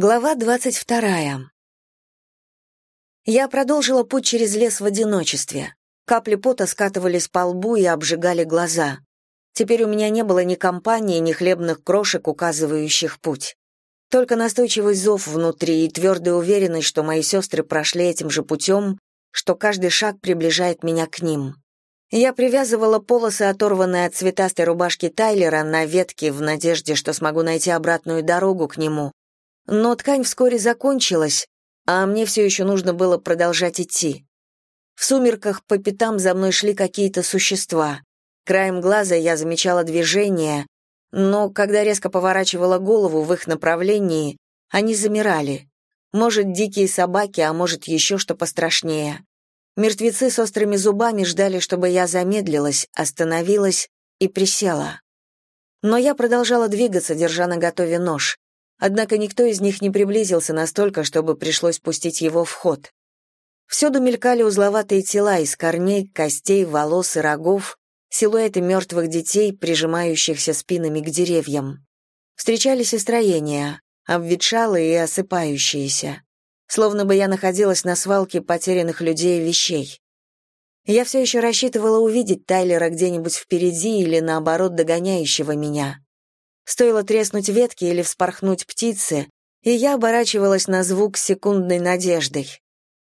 Глава двадцать вторая. Я продолжила путь через лес в одиночестве. Капли пота скатывались по лбу и обжигали глаза. Теперь у меня не было ни компании, ни хлебных крошек, указывающих путь. Только настойчивый зов внутри и твердая уверенность, что мои сестры прошли этим же путем, что каждый шаг приближает меня к ним. Я привязывала полосы, оторванные от цветастой рубашки Тайлера, на ветке в надежде, что смогу найти обратную дорогу к нему, но ткань вскоре закончилась, а мне все еще нужно было продолжать идти. В сумерках по пятам за мной шли какие-то существа. Краем глаза я замечала движение, но когда резко поворачивала голову в их направлении, они замирали. Может, дикие собаки, а может, еще что пострашнее. Мертвецы с острыми зубами ждали, чтобы я замедлилась, остановилась и присела. Но я продолжала двигаться, держа наготове нож. Однако никто из них не приблизился настолько, чтобы пришлось пустить его в ход. Всюду мелькали узловатые тела из корней, костей, волос и рогов, силуэты мертвых детей, прижимающихся спинами к деревьям. Встречались и строения, обветшалые и осыпающиеся. Словно бы я находилась на свалке потерянных людей и вещей. Я все еще рассчитывала увидеть Тайлера где-нибудь впереди или, наоборот, догоняющего меня. Стоило треснуть ветки или вспорхнуть птицы, и я оборачивалась на звук секундной надеждой.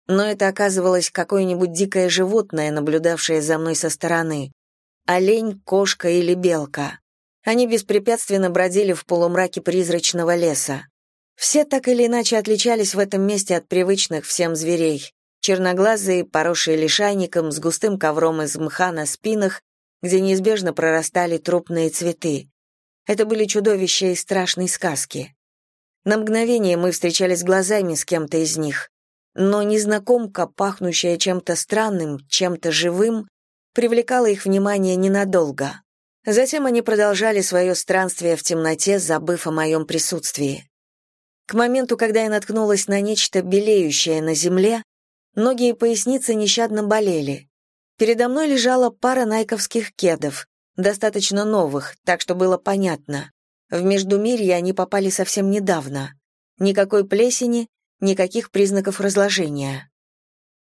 Но это оказывалось какое-нибудь дикое животное, наблюдавшее за мной со стороны. Олень, кошка или белка. Они беспрепятственно бродили в полумраке призрачного леса. Все так или иначе отличались в этом месте от привычных всем зверей. Черноглазые, поросшие лишайником, с густым ковром из мха на спинах, где неизбежно прорастали трупные цветы. Это были чудовища из страшной сказки. На мгновение мы встречались глазами с кем-то из них, но незнакомка, пахнущая чем-то странным, чем-то живым, привлекала их внимание ненадолго. Затем они продолжали свое странствие в темноте, забыв о моем присутствии. К моменту, когда я наткнулась на нечто белеющее на земле, ноги и поясница нещадно болели. Передо мной лежала пара найковских кедов, достаточно новых, так что было понятно. В Междумирье они попали совсем недавно. Никакой плесени, никаких признаков разложения.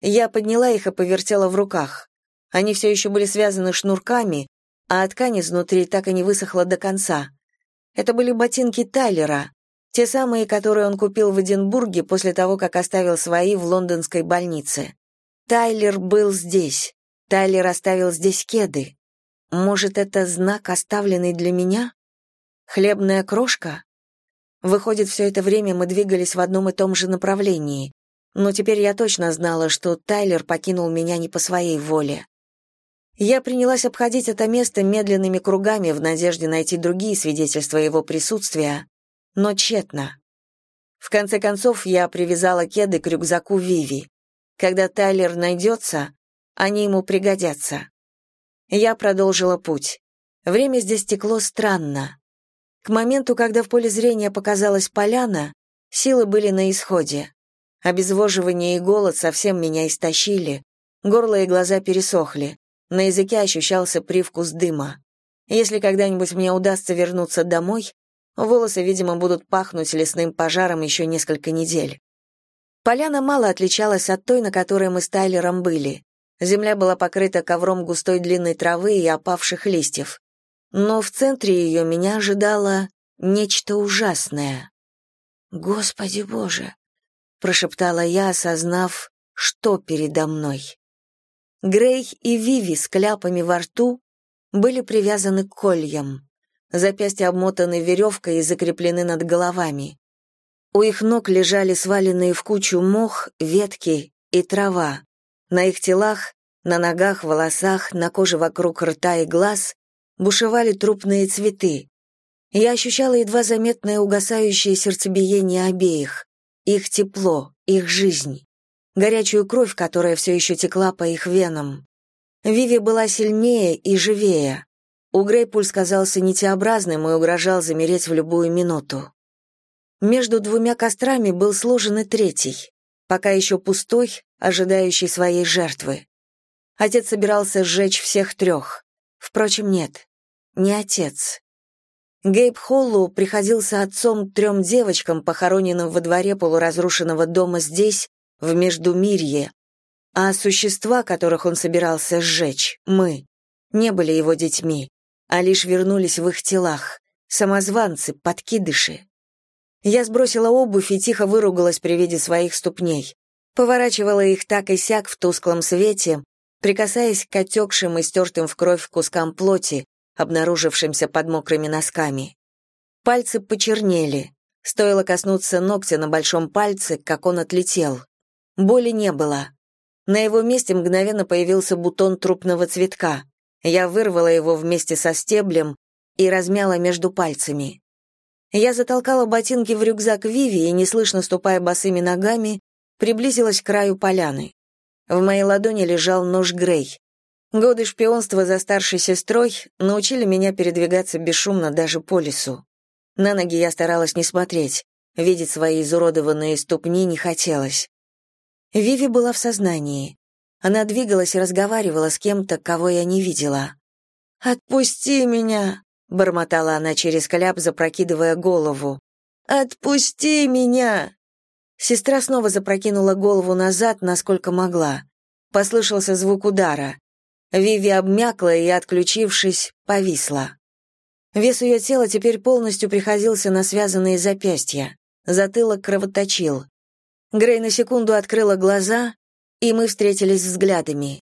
Я подняла их и повертела в руках. Они все еще были связаны шнурками, а ткань изнутри так и не высохла до конца. Это были ботинки Тайлера, те самые, которые он купил в Эдинбурге после того, как оставил свои в лондонской больнице. Тайлер был здесь. Тайлер оставил здесь кеды. Может, это знак, оставленный для меня? Хлебная крошка? Выходит, все это время мы двигались в одном и том же направлении. Но теперь я точно знала, что Тайлер покинул меня не по своей воле. Я принялась обходить это место медленными кругами в надежде найти другие свидетельства его присутствия, но тщетно. В конце концов, я привязала кеды к рюкзаку Виви. Когда Тайлер найдется, они ему пригодятся. Я продолжила путь. Время здесь текло странно. К моменту, когда в поле зрения показалась поляна, силы были на исходе. Обезвоживание и голод совсем меня истощили. Горло и глаза пересохли. На языке ощущался привкус дыма. Если когда-нибудь мне удастся вернуться домой, волосы, видимо, будут пахнуть лесным пожаром еще несколько недель. Поляна мало отличалась от той, на которой мы с Тайлером были. Земля была покрыта ковром густой длинной травы и опавших листьев. Но в центре ее меня ожидало нечто ужасное. «Господи Боже!» — прошептала я, осознав, что передо мной. Грей и Виви с кляпами во рту были привязаны к кольям. Запястья обмотаны веревкой и закреплены над головами. У их ног лежали сваленные в кучу мох, ветки и трава. На их телах, на ногах, волосах, на коже вокруг рта и глаз бушевали трупные цветы. Я ощущала едва заметное угасающее сердцебиение обеих, их тепло, их жизнь, горячую кровь, которая все еще текла по их венам. Виви была сильнее и живее. У Грей пульс казался нитеобразным и угрожал замереть в любую минуту. Между двумя кострами был сложен и третий, пока еще пустой, ожидающий своей жертвы. Отец собирался сжечь всех трех. Впрочем, нет, не отец. Гейб Холлоу приходился отцом трем девочкам, похороненным во дворе полуразрушенного дома здесь, в Междумирье, а существа, которых он собирался сжечь, мы, не были его детьми, а лишь вернулись в их телах, самозванцы, подкидыши. Я сбросила обувь и тихо выругалась при виде своих ступней. Поворачивала их так и сяк в тусклом свете, прикасаясь к отекшим и стертым в кровь кускам плоти, обнаружившимся под мокрыми носками. Пальцы почернели. Стоило коснуться ногтя на большом пальце, как он отлетел. Боли не было. На его месте мгновенно появился бутон трупного цветка. Я вырвала его вместе со стеблем и размяла между пальцами. Я затолкала ботинки в рюкзак Виви и, неслышно ступая босыми ногами, приблизилась к краю поляны. В моей ладони лежал нож Грей. Годы шпионства за старшей сестрой научили меня передвигаться бесшумно даже по лесу. На ноги я старалась не смотреть, видеть свои изуродованные ступни не хотелось. Виви была в сознании. Она двигалась и разговаривала с кем-то, кого я не видела. «Отпусти меня!» — бормотала она через кляп, запрокидывая голову. «Отпусти меня!» Сестра снова запрокинула голову назад, насколько могла. Послышался звук удара. Виви обмякла и, отключившись, повисла. Вес ее тела теперь полностью приходился на связанные запястья. Затылок кровоточил. Грей на секунду открыла глаза, и мы встретились взглядами.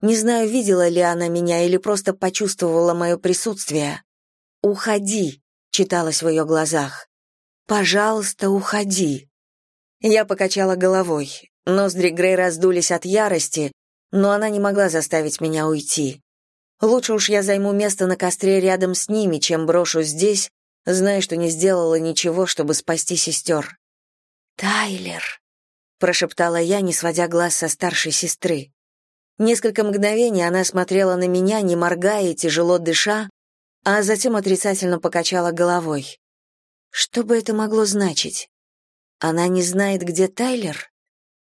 Не знаю, видела ли она меня или просто почувствовала мое присутствие. «Уходи», — читалось в ее глазах. «Пожалуйста, уходи». Я покачала головой. Ноздри Грей раздулись от ярости, но она не могла заставить меня уйти. Лучше уж я займу место на костре рядом с ними, чем брошу здесь, зная, что не сделала ничего, чтобы спасти сестер. «Тайлер», — прошептала я, не сводя глаз со старшей сестры. Несколько мгновений она смотрела на меня, не моргая и тяжело дыша, а затем отрицательно покачала головой. Что бы это могло значить? Она не знает, где Тайлер?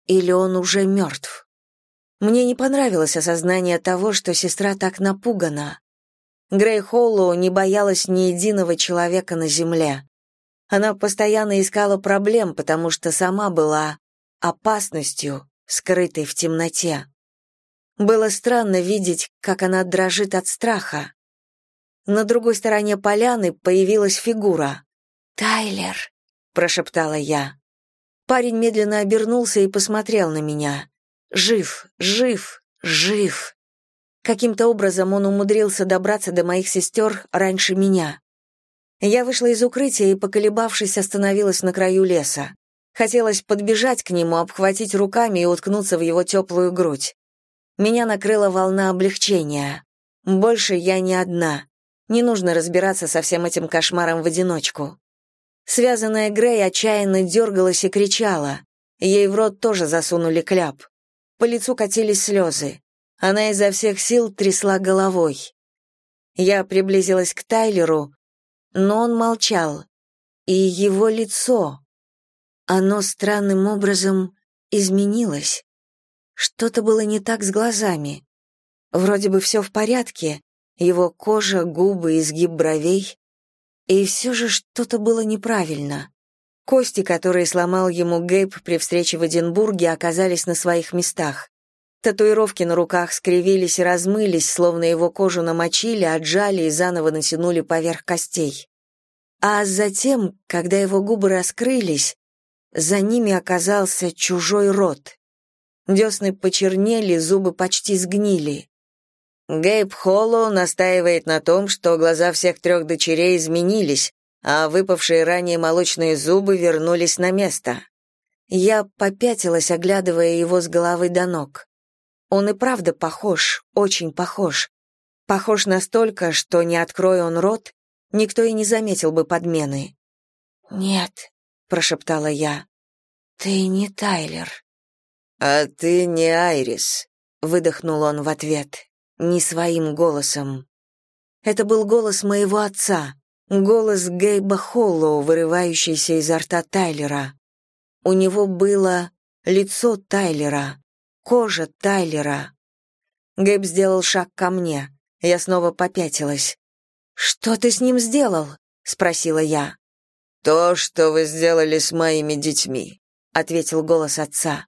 Или он уже мертв? Мне не понравилось осознание того, что сестра так напугана. Грей Холлоу не боялась ни единого человека на земле. Она постоянно искала проблем, потому что сама была опасностью, скрытой в темноте. Было странно видеть, как она дрожит от страха. На другой стороне поляны появилась фигура. «Тайлер», — прошептала я. Парень медленно обернулся и посмотрел на меня. «Жив, жив, жив». Каким-то образом он умудрился добраться до моих сестер раньше меня. Я вышла из укрытия и, поколебавшись, остановилась на краю леса. Хотелось подбежать к нему, обхватить руками и уткнуться в его теплую грудь. Меня накрыла волна облегчения. Больше я не одна. Не нужно разбираться со всем этим кошмаром в одиночку. Связанная Грей отчаянно дергалась и кричала. Ей в рот тоже засунули кляп. По лицу катились слезы. Она изо всех сил трясла головой. Я приблизилась к Тайлеру, но он молчал. И его лицо, оно странным образом изменилось. Что-то было не так с глазами. Вроде бы все в порядке, его кожа, губы, изгиб бровей. И все же что-то было неправильно. Кости, которые сломал ему Гейб при встрече в Эдинбурге, оказались на своих местах. Татуировки на руках скривились и размылись, словно его кожу намочили, отжали и заново натянули поверх костей. А затем, когда его губы раскрылись, за ними оказался чужой рот. Десны почернели, зубы почти сгнили. Гейб Холлоу настаивает на том, что глаза всех трех дочерей изменились, а выпавшие ранее молочные зубы вернулись на место. Я попятилась, оглядывая его с головы до ног. Он и правда похож, очень похож. Похож настолько, что, не откроя он рот, никто и не заметил бы подмены. «Нет», — прошептала я, — «ты не Тайлер». «А ты не Айрис», — выдохнул он в ответ, не своим голосом. Это был голос моего отца, голос Гейба Холлоу, вырывающийся изо рта Тайлера. У него было лицо Тайлера, Кожа Тайлера. Гэб сделал шаг ко мне. Я снова попятилась. «Что ты с ним сделал?» — спросила я. «То, что вы сделали с моими детьми», — ответил голос отца.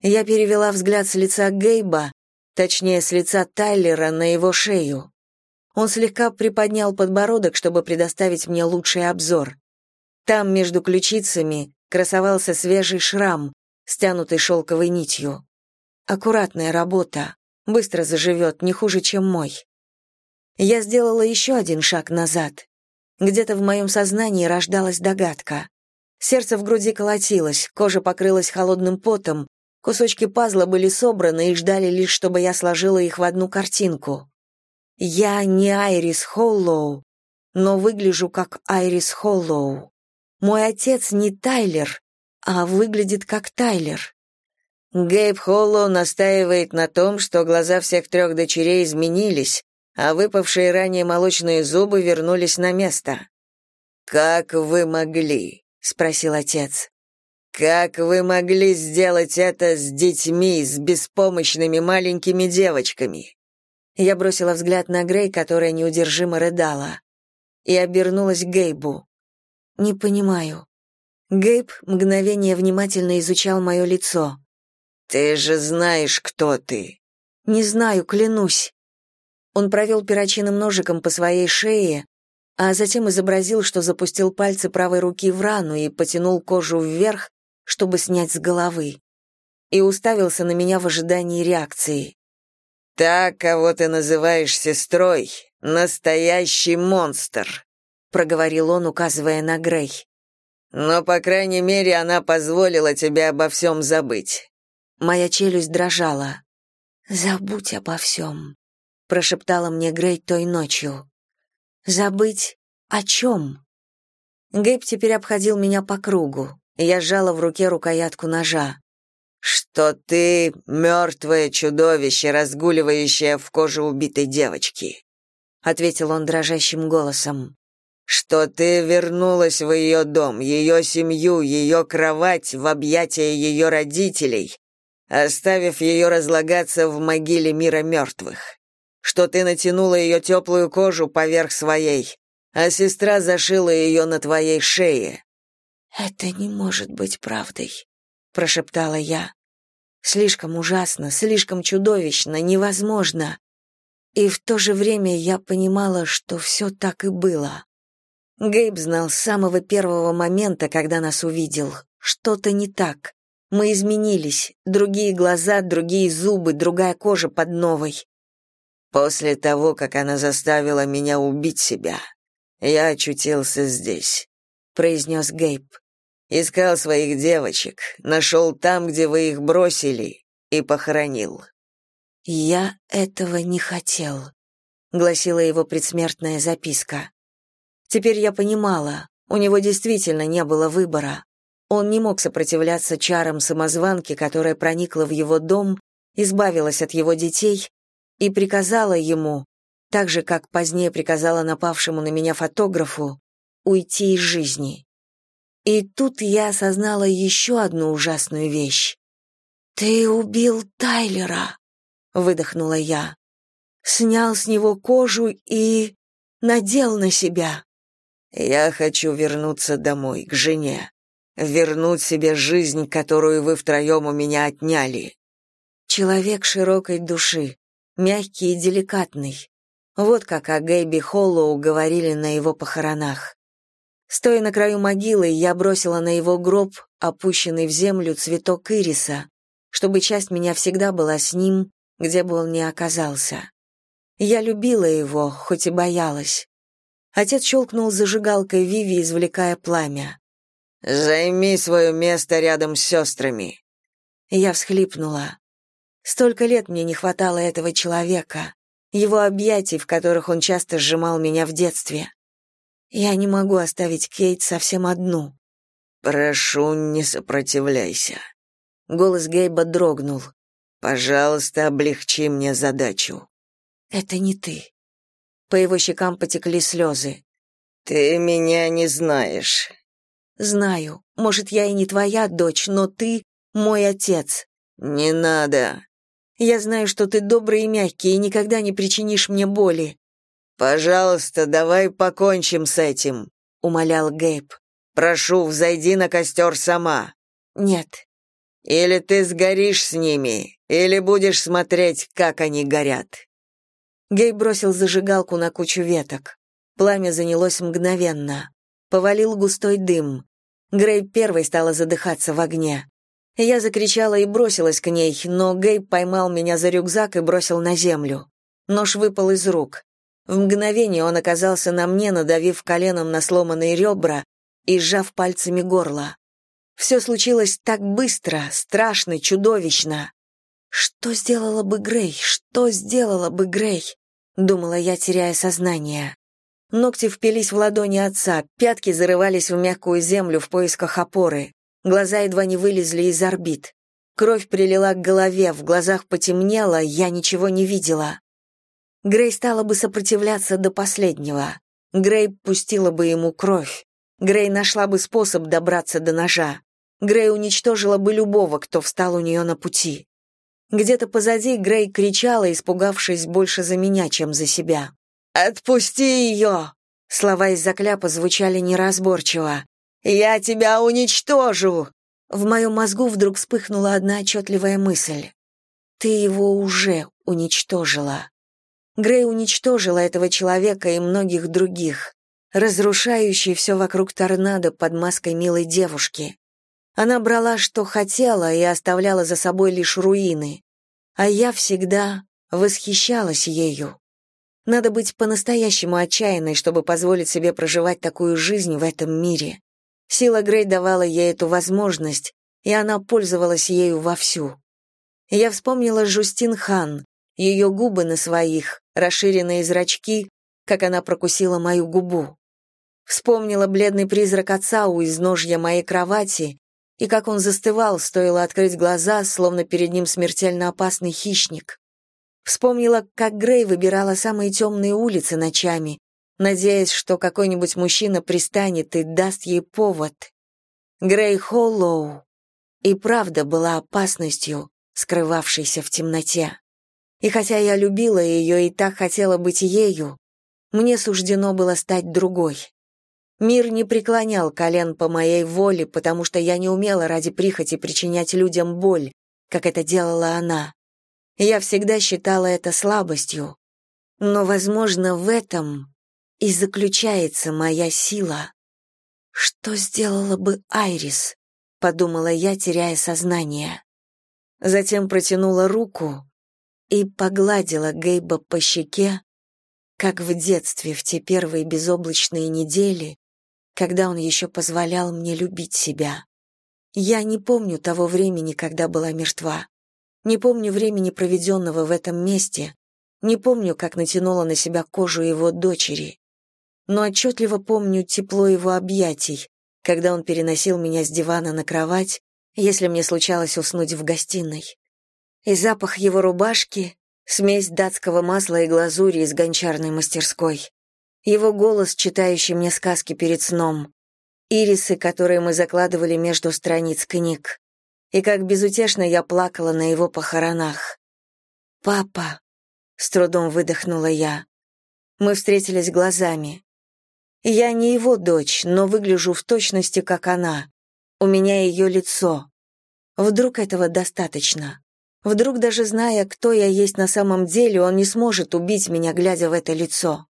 Я перевела взгляд с лица Гейба, точнее, с лица Тайлера на его шею. Он слегка приподнял подбородок, чтобы предоставить мне лучший обзор. Там, между ключицами, красовался свежий шрам, стянутый шелковой нитью. Аккуратная работа, быстро заживет, не хуже, чем мой. Я сделала еще один шаг назад. Где-то в моем сознании рождалась догадка. Сердце в груди колотилось, кожа покрылась холодным потом, кусочки пазла были собраны и ждали лишь, чтобы я сложила их в одну картинку. Я не Айрис Холлоу, но выгляжу как Айрис Холлоу. Мой отец не Тайлер, а выглядит как Тайлер. Гейб Холлоу настаивает на том, что глаза всех трех дочерей изменились, а выпавшие ранее молочные зубы вернулись на место. «Как вы могли?» — спросил отец. «Как вы могли сделать это с детьми, с беспомощными маленькими девочками?» Я бросила взгляд на Грей, которая неудержимо рыдала, и обернулась к Гейбу. «Не понимаю». Гейб мгновение внимательно изучал мое лицо. «Ты же знаешь, кто ты». «Не знаю, клянусь». Он провел перочинным ножиком по своей шее, а затем изобразил, что запустил пальцы правой руки в рану и потянул кожу вверх, чтобы снять с головы. И уставился на меня в ожидании реакции. «Та, кого ты называешь сестрой, настоящий монстр», проговорил он, указывая на Грей. «Но, по крайней мере, она позволила тебе обо всем забыть». Моя челюсть дрожала. «Забудь обо всем», — прошептала мне Грей той ночью. «Забыть о чем?» Гейб теперь обходил меня по кругу. Я сжала в руке рукоятку ножа что ты мертвое чудовище, разгуливающее в коже убитой девочки», — ответил он дрожащим голосом. «Что ты вернулась в ее дом, ее семью, ее кровать, в объятия ее родителей, оставив ее разлагаться в могиле мира мертвых. Что ты натянула ее теплую кожу поверх своей, а сестра зашила ее на твоей шее». «Это не может быть правдой», прошептала я. Слишком ужасно, слишком чудовищно, невозможно. И в то же время я понимала, что все так и было. Гейб знал с самого первого момента, когда нас увидел. Что-то не так. Мы изменились. Другие глаза, другие зубы, другая кожа под новой. После того, как она заставила меня убить себя, я очутился здесь, произнес Гейб. Искал своих девочек, нашел там, где вы их бросили, и похоронил. Я этого не хотел, гласила его предсмертная записка. Теперь я понимала, у него действительно не было выбора. Он не мог сопротивляться чарам самозванки, которая проникла в его дом, избавилась от его детей и приказала ему, так же, как позднее приказала напавшему на меня фотографу, уйти из жизни. И тут я осознала еще одну ужасную вещь. «Ты убил Тайлера», — выдохнула я. «Снял с него кожу и надел на себя». «Я хочу вернуться домой, к жене, вернуть себе жизнь, которую вы втроем у меня отняли». Человек широкой души, мягкий и деликатный. Вот как о Гэйби Холлоу говорили на его похоронах. Стоя на краю могилы, я бросила на его гроб, опущенный в землю, цветок ириса, чтобы часть меня всегда была с ним, где бы он ни оказался. Я любила его, хоть и боялась. Отец щелкнул зажигалкой Виви, извлекая пламя. «Займи свое место рядом с сестрами». Я всхлипнула. Столько лет мне не хватало этого человека, его объятий, в которых он часто сжимал меня в детстве. Я не могу оставить Кейт совсем одну. Прошу, не сопротивляйся. Голос Гейба дрогнул. Пожалуйста, облегчи мне задачу. Это не ты. По его щекам потекли слезы. Ты меня не знаешь. Знаю. Может, я и не твоя дочь, но ты мой отец. Не надо. Я знаю, что ты добрый и мягкий и никогда не причинишь мне боли. Пожалуйста, давай покончим с этим. умолял Гейб. «Прошу, взойди на костер сама». «Нет». «Или ты сгоришь с ними, или будешь смотреть, как они горят». Гей бросил зажигалку на кучу веток. Пламя занялось мгновенно. Повалил густой дым. Грей первой стала задыхаться в огне. Я закричала и бросилась к ней, но Гей поймал меня за рюкзак и бросил на землю. Нож выпал из рук. В мгновение он оказался на мне, надавив коленом на сломанные ребра и сжав пальцами горло. Все случилось так быстро, страшно, чудовищно. Что сделала бы Грей? Что сделала бы Грей? Думала я, теряя сознание. Ногти впились в ладони отца, пятки зарывались в мягкую землю в поисках опоры. Глаза едва не вылезли из орбит. Кровь прилила к голове, в глазах потемнело, я ничего не видела. Грей стала бы сопротивляться до последнего. Грей пустила бы ему кровь. Грей нашла бы способ добраться до ножа. Грей уничтожила бы любого, кто встал у нее на пути. Где-то позади Грей кричала, испугавшись больше за меня, чем за себя. «Отпусти ее!» Слова из-за кляпа звучали неразборчиво. «Я тебя уничтожу!» В моем мозгу вдруг вспыхнула одна отчетливая мысль. «Ты его уже уничтожила». Грей уничтожила этого человека и многих других, разрушающий все вокруг торнадо под маской милой девушки. Она брала, что хотела, и оставляла за собой лишь руины. А я всегда восхищалась ею. Надо быть по-настоящему отчаянной, чтобы позволить себе проживать такую жизнь в этом мире. Сила Грей давала ей эту возможность, и она пользовалась ею вовсю. Я вспомнила Жустин Хан, ее губы на своих, расширенные зрачки, как она прокусила мою губу. Вспомнила бледный призрак отца у изножья моей кровати и как он застывал, стоило открыть глаза, словно перед ним смертельно опасный хищник. Вспомнила, как Грей выбирала самые темные улицы ночами, надеясь, что какой-нибудь мужчина пристанет и даст ей повод. Грей Холлоу и правда была опасностью, скрывавшейся в темноте. И хотя я любила ее и так хотела быть ею, мне суждено было стать другой. Мир не преклонял колен по моей воле, потому что я не умела ради прихоти причинять людям боль, как это делала она. Я всегда считала это слабостью. Но, возможно, в этом и заключается моя сила. Что сделала бы Айрис? подумала я, теряя сознание. Затем протянула руку и погладила Гейба по щеке, как в детстве в те первые безоблачные недели, когда он еще позволял мне любить себя. Я не помню того времени, когда была мертва. Не помню времени, проведенного в этом месте. Не помню, как натянула на себя кожу его дочери. Но отчетливо помню тепло его объятий, когда он переносил меня с дивана на кровать, если мне случалось уснуть в гостиной. И запах его рубашки, смесь датского масла и глазури из гончарной мастерской его голос, читающий мне сказки перед сном, ирисы, которые мы закладывали между страниц книг, и как безутешно я плакала на его похоронах. «Папа!» — с трудом выдохнула я. Мы встретились глазами. Я не его дочь, но выгляжу в точности, как она. У меня ее лицо. Вдруг этого достаточно? Вдруг, даже зная, кто я есть на самом деле, он не сможет убить меня, глядя в это лицо.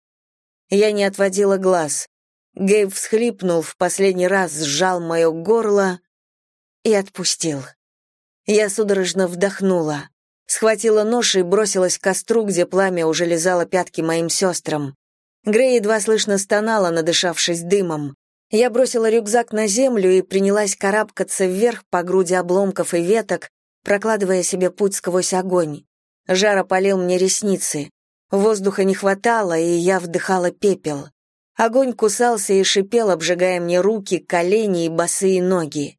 Я не отводила глаз. Гейб всхлипнул в последний раз, сжал мое горло и отпустил. Я судорожно вдохнула, схватила нож и бросилась к костру, где пламя уже лизало пятки моим сестрам. Грей едва слышно стонала, надышавшись дымом. Я бросила рюкзак на землю и принялась карабкаться вверх по груди обломков и веток, прокладывая себе путь сквозь огонь. Жар опалил мне ресницы. Воздуха не хватало, и я вдыхала пепел. Огонь кусался и шипел, обжигая мне руки, колени и босые ноги.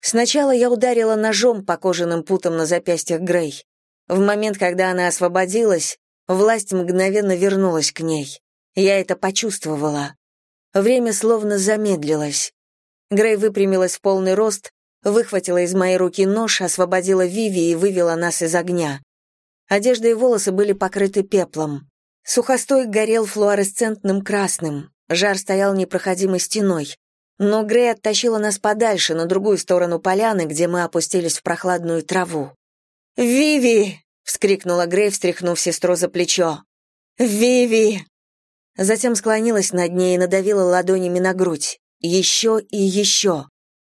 Сначала я ударила ножом по кожаным путам на запястьях Грей. В момент, когда она освободилась, власть мгновенно вернулась к ней. Я это почувствовала. Время словно замедлилось. Грей выпрямилась в полный рост, выхватила из моей руки нож, освободила Виви и вывела нас из огня. Одежда и волосы были покрыты пеплом. Сухостой горел флуоресцентным красным. Жар стоял непроходимой стеной. Но Грей оттащила нас подальше, на другую сторону поляны, где мы опустились в прохладную траву. «Виви!» — вскрикнула Грей, встряхнув сестру за плечо. «Виви!» Затем склонилась над ней и надавила ладонями на грудь. Еще и еще.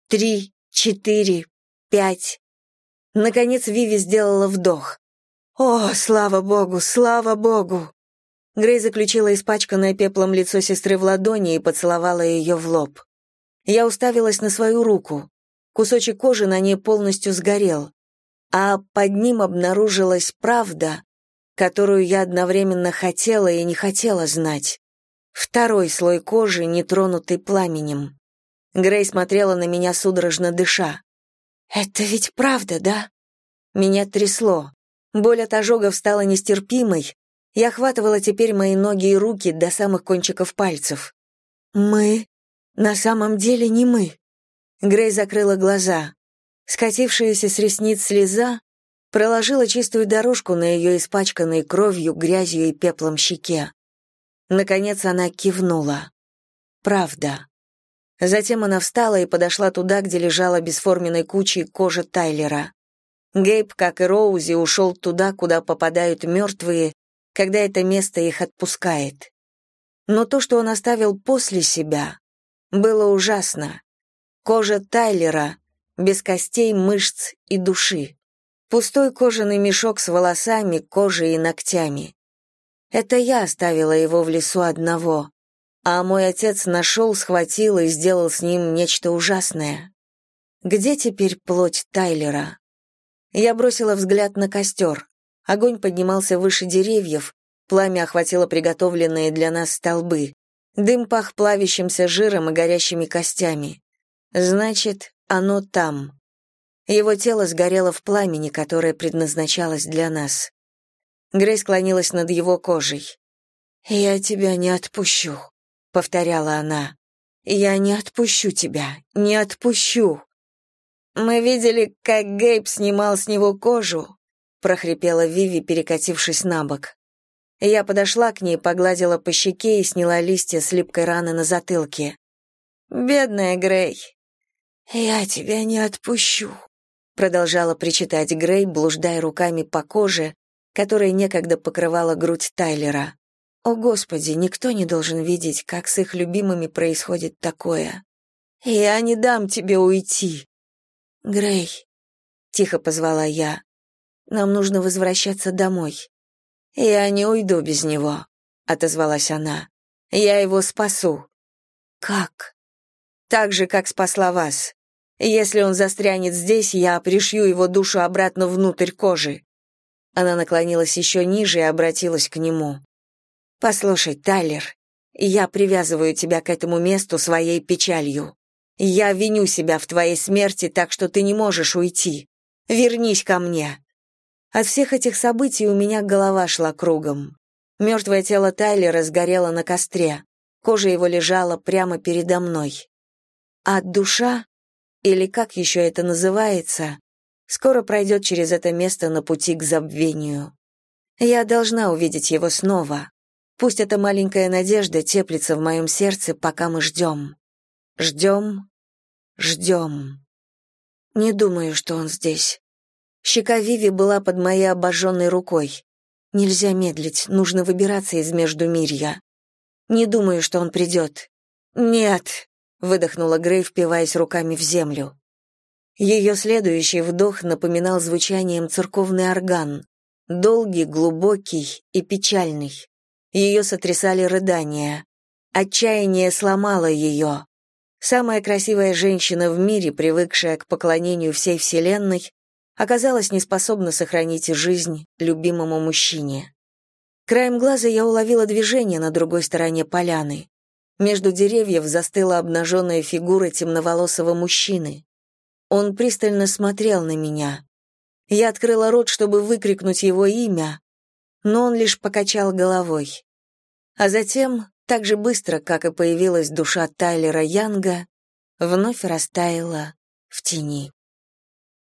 Три, четыре, пять. Наконец Виви сделала вдох. «О, слава богу, слава богу!» Грей заключила испачканное пеплом лицо сестры в ладони и поцеловала ее в лоб. Я уставилась на свою руку. Кусочек кожи на ней полностью сгорел, а под ним обнаружилась правда, которую я одновременно хотела и не хотела знать. Второй слой кожи, не тронутый пламенем. Грей смотрела на меня судорожно дыша. «Это ведь правда, да?» Меня трясло. Боль от ожогов стала нестерпимой. Я охватывала теперь мои ноги и руки до самых кончиков пальцев. «Мы? На самом деле не мы». Грей закрыла глаза. Скатившаяся с ресниц слеза проложила чистую дорожку на ее испачканной кровью, грязью и пеплом щеке. Наконец она кивнула. «Правда». Затем она встала и подошла туда, где лежала бесформенной кучей кожа Тайлера. Гейб, как и Роузи, ушел туда, куда попадают мертвые, когда это место их отпускает. Но то, что он оставил после себя, было ужасно. Кожа Тайлера, без костей, мышц и души. Пустой кожаный мешок с волосами, кожей и ногтями. Это я оставила его в лесу одного, а мой отец нашел, схватил и сделал с ним нечто ужасное. Где теперь плоть Тайлера? Я бросила взгляд на костер. Огонь поднимался выше деревьев, пламя охватило приготовленные для нас столбы. Дым пах плавящимся жиром и горящими костями. Значит, оно там. Его тело сгорело в пламени, которое предназначалось для нас. Грей склонилась над его кожей. «Я тебя не отпущу», — повторяла она. «Я не отпущу тебя, не отпущу». «Мы видели, как Гейб снимал с него кожу», — прохрипела Виви, перекатившись на бок. Я подошла к ней, погладила по щеке и сняла листья с липкой раны на затылке. «Бедная Грей». «Я тебя не отпущу», — продолжала причитать Грей, блуждая руками по коже, которая некогда покрывала грудь Тайлера. «О, Господи, никто не должен видеть, как с их любимыми происходит такое. Я не дам тебе уйти», «Грей», — тихо позвала я, — «нам нужно возвращаться домой». «Я не уйду без него», — отозвалась она. «Я его спасу». «Как?» «Так же, как спасла вас. Если он застрянет здесь, я пришью его душу обратно внутрь кожи». Она наклонилась еще ниже и обратилась к нему. «Послушай, Тайлер, я привязываю тебя к этому месту своей печалью. Я виню себя в твоей смерти, так что ты не можешь уйти. Вернись ко мне. От всех этих событий у меня голова шла кругом. Мертвое тело Тайлера сгорело на костре. Кожа его лежала прямо передо мной. А душа, или как еще это называется, скоро пройдет через это место на пути к забвению. Я должна увидеть его снова. Пусть эта маленькая надежда теплится в моем сердце, пока мы ждем. Ждем, Ждем. Не думаю, что он здесь. Щека Виви была под моей обожженной рукой. Нельзя медлить, нужно выбираться из Междумирья. Не думаю, что он придет. Нет, выдохнула Грей, впиваясь руками в землю. Ее следующий вдох напоминал звучанием церковный орган, долгий, глубокий и печальный. Ее сотрясали рыдания. Отчаяние сломало ее. Самая красивая женщина в мире, привыкшая к поклонению всей Вселенной, оказалась неспособна сохранить жизнь любимому мужчине. Краем глаза я уловила движение на другой стороне поляны. Между деревьев застыла обнаженная фигура темноволосого мужчины. Он пристально смотрел на меня. Я открыла рот, чтобы выкрикнуть его имя, но он лишь покачал головой. А затем так же быстро, как и появилась душа Тайлера Янга, вновь растаяла в тени.